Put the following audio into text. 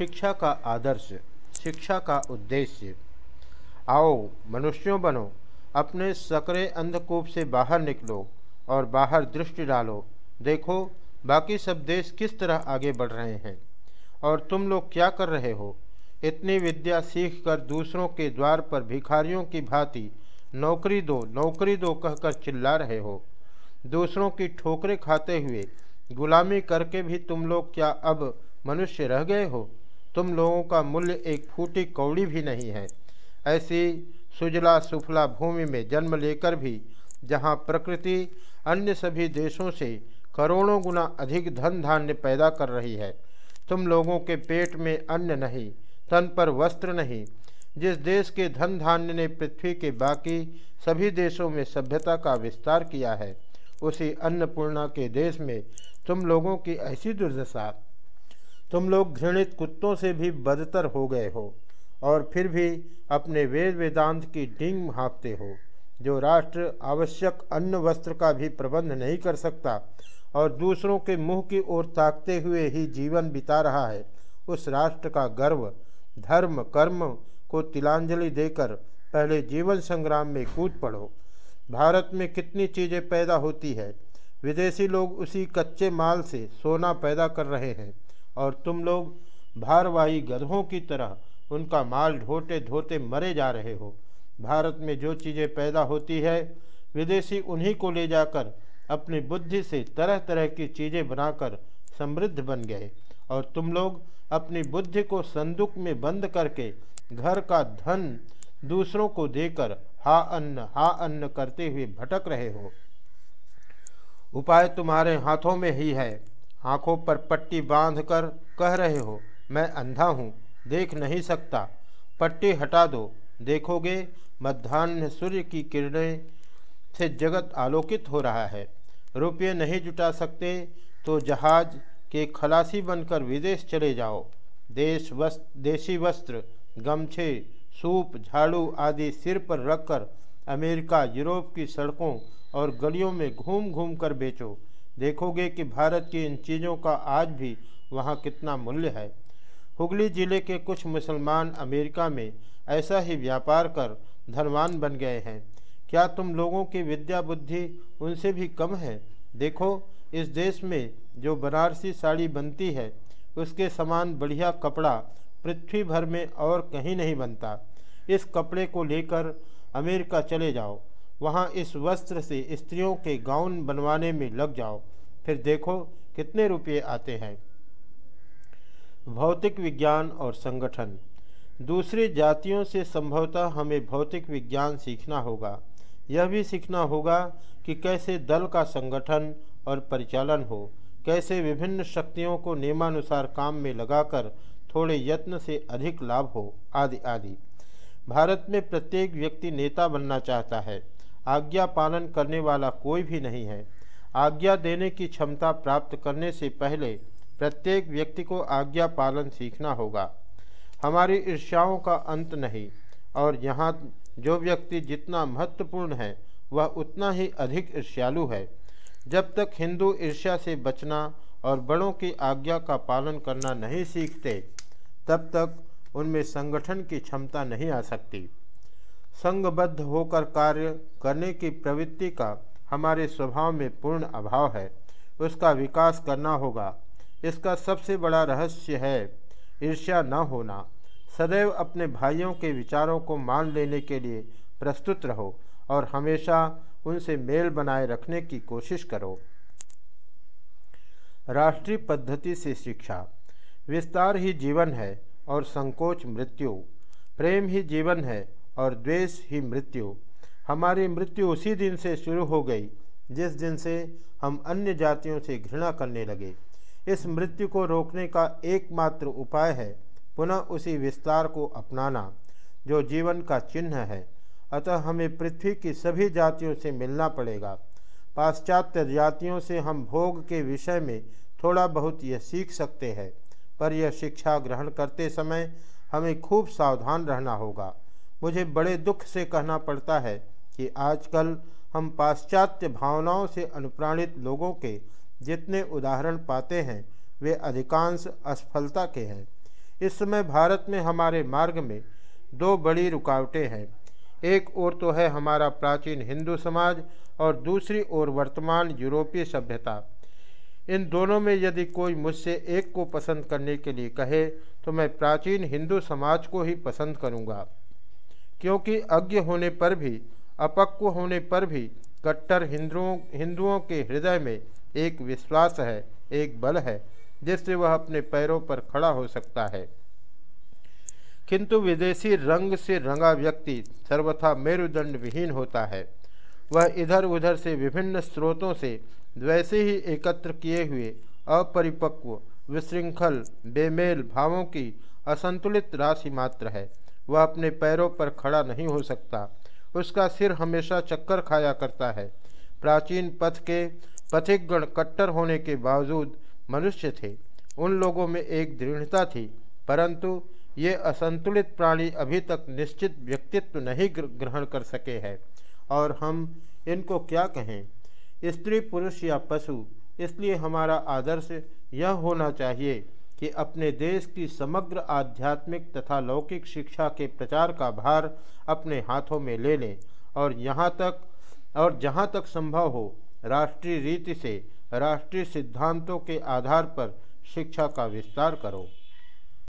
शिक्षा का आदर्श, शिक्षा का उद्देश्य। आओ, मनुष्यों बनो, अपने सकरे अंधकूप से बाहर निकलो और बाहर दृष्टि डालो। देखो, बाकी सब देश किस तरह आगे बढ़ रहे हैं, और तुम लोग क्या कर रहे हो? इतनी विद्या सीख कर दूसरों के द्वार पर भिखारियों की भांति नौकरी दो नौकरी दो कहकर चिल्ला रहे हो। दूसरों की ठोकरें खाते हुए गुलामी करके भी तुम लोग क्या अब मनुष्य रह गए हो? तुम लोगों का मूल्य एक फूटी कौड़ी भी नहीं है। ऐसी सुजला सुफला भूमि में जन्म लेकर भी, जहाँ प्रकृति अन्य सभी देशों से करोड़ों गुना अधिक धन धान्य पैदा कर रही है, तुम लोगों के पेट में अन्न नहीं, तन पर वस्त्र नहीं, जिस देश के धन धान्य ने पृथ्वी के बाकी सभी देशों में सभ्यता का विस्तार किया है, उसी अन्नपूर्णा के देश में तुम लोगों की ऐसी दुर्दशा तुम लोग घृणित कुत्तों से भी बदतर हो गए हो, और फिर भी अपने वेद वेदांत की डिंग हाँपते हो, जो राष्ट्र आवश्यक अन्न वस्त्र का भी प्रबंध नहीं कर सकता, और दूसरों के मुँह की ओर ताकते हुए ही जीवन बिता रहा है। उस राष्ट्र का गर्व, धर्म, कर्म को तिलांजलि देकर पहले जीवन संग्राम में कूद पड़ो। भारत में कितनी चीज़ें पैदा होती है, विदेशी लोग उसी कच्चे माल से सोना पैदा कर रहे हैं। और तुम लोग भारवाही गधों की तरह उनका माल ढोते धोते मरे जा रहे हो। भारत में जो चीज़ें पैदा होती है, विदेशी उन्हीं को ले जाकर अपनी बुद्धि से तरह तरह की चीज़ें बनाकर समृद्ध बन गए और तुम लोग अपनी बुद्धि को संदूक में बंद करके घर का धन दूसरों को देकर हा अन्न हा अन्न करते हुए भटक रहे हो। उपाय तुम्हारे हाथों में ही है। आँखों पर पट्टी बांधकर कह रहे हो, मैं अंधा हूँ, देख नहीं सकता। पट्टी हटा दो, देखोगे मध्यान्ह सूर्य की किरणें से जगत आलोकित हो रहा है। रुपये नहीं जुटा सकते तो जहाज़ के खलासी बनकर विदेश चले जाओ। देश वस्त्र देशी वस्त्र, गमछे, सूप, झाड़ू आदि सिर पर रखकर अमेरिका, यूरोप की सड़कों और गलियों में घूम घूम कर बेचो। देखोगे कि भारत की इन चीज़ों का आज भी वहाँ कितना मूल्य है। हुगली ज़िले के कुछ मुसलमान अमेरिका में ऐसा ही व्यापार कर धनवान बन गए हैं। क्या तुम लोगों की विद्या बुद्धि उनसे भी कम है? देखो, इस देश में जो बनारसी साड़ी बनती है, उसके समान बढ़िया कपड़ा पृथ्वी भर में और कहीं नहीं बनता। इस कपड़े को लेकर अमेरिका चले जाओ। वहाँ इस वस्त्र से स्त्रियों के गाउन बनवाने में लग जाओ। फिर देखो कितने रुपये आते हैं। भौतिक विज्ञान और संगठन। दूसरी जातियों से संभवतः हमें भौतिक विज्ञान सीखना होगा। यह भी सीखना होगा कि कैसे दल का संगठन और परिचालन हो। कैसे विभिन्न शक्तियों को नियमानुसार काम में लगाकर थोड़े यत्न से अधिक लाभ हो। आदि आदि। भारत में प्रत्येक व्यक्ति नेता बनना चाहता है। आज्ञा पालन करने वाला कोई भी नहीं है। आज्ञा देने की क्षमता प्राप्त करने से पहले प्रत्येक व्यक्ति को आज्ञा पालन सीखना होगा। हमारी ईर्ष्याओं का अंत नहीं, और यहाँ जो व्यक्ति जितना महत्वपूर्ण है, वह उतना ही अधिक ईर्ष्यालु है। जब तक हिंदू ईर्ष्या से बचना और बड़ों की आज्ञा का पालन करना नहीं सीखते, तब तक उनमें संगठन की क्षमता नहीं आ सकती। संगबद्ध होकर कार्य करने की प्रवृत्ति का हमारे स्वभाव में पूर्ण अभाव है। उसका विकास करना होगा। इसका सबसे बड़ा रहस्य है ईर्ष्या न होना। सदैव अपने भाइयों के विचारों को मान लेने के लिए प्रस्तुत रहो और हमेशा उनसे मेल बनाए रखने की कोशिश करो। राष्ट्रीय पद्धति से शिक्षा। विस्तार ही जीवन है और संकोच मृत्यु। प्रेम ही जीवन है और द्वेष ही मृत्यु। हमारी मृत्यु उसी दिन से शुरू हो गई, जिस दिन से हम अन्य जातियों से घृणा करने लगे। इस मृत्यु को रोकने का एकमात्र उपाय है पुनः उसी विस्तार को अपनाना, जो जीवन का चिन्ह है। अतः हमें पृथ्वी की सभी जातियों से मिलना पड़ेगा। पाश्चात्य जातियों से हम भोग के विषय में थोड़ा बहुत यह सीख सकते हैं, पर यह शिक्षा ग्रहण करते समय हमें खूब सावधान रहना होगा। मुझे बड़े दुख से कहना पड़ता है कि आजकल हम पाश्चात्य भावनाओं से अनुप्राणित लोगों के जितने उदाहरण पाते हैं, वे अधिकांश असफलता के हैं। इस समय भारत में हमारे मार्ग में दो बड़ी रुकावटें हैं। एक ओर तो है हमारा प्राचीन हिंदू समाज और दूसरी ओर वर्तमान यूरोपीय सभ्यता। इन दोनों में यदि कोई मुझसे एक को पसंद करने के लिए कहे तो मैं प्राचीन हिंदू समाज को ही पसंद करूँगा। क्योंकि अज्ञ होने पर भी, अपक्व होने पर भी कट्टर हिंदुओं हिंदुओं के हृदय में एक विश्वास है, एक बल है, जिससे वह अपने पैरों पर खड़ा हो सकता है। किंतु विदेशी रंग से रंगा व्यक्ति सर्वथा मेरुदंड विहीन होता है। वह इधर उधर से विभिन्न स्रोतों से वैसे ही एकत्र किए हुए अपरिपक्व, विशृंखल, बेमेल भावों की असंतुलित राशि मात्र है। वह अपने पैरों पर खड़ा नहीं हो सकता। उसका सिर हमेशा चक्कर खाया करता है। प्राचीन पथ के पथिकगण कट्टर होने के बावजूद मनुष्य थे। उन लोगों में एक दृढ़ता थी, परंतु ये असंतुलित प्राणी अभी तक निश्चित व्यक्तित्व नहीं ग्रहण कर सके हैं। और हम इनको क्या कहें? स्त्री, पुरुष या पशु, इसलिए हमारा आदर्श यह होना चाहिए कि अपने देश की समग्र आध्यात्मिक तथा लौकिक शिक्षा के प्रचार का भार अपने हाथों में ले लें और यहाँ तक, और जहाँ तक संभव हो, राष्ट्रीय रीति से, राष्ट्रीय सिद्धांतों के आधार पर शिक्षा का विस्तार करो।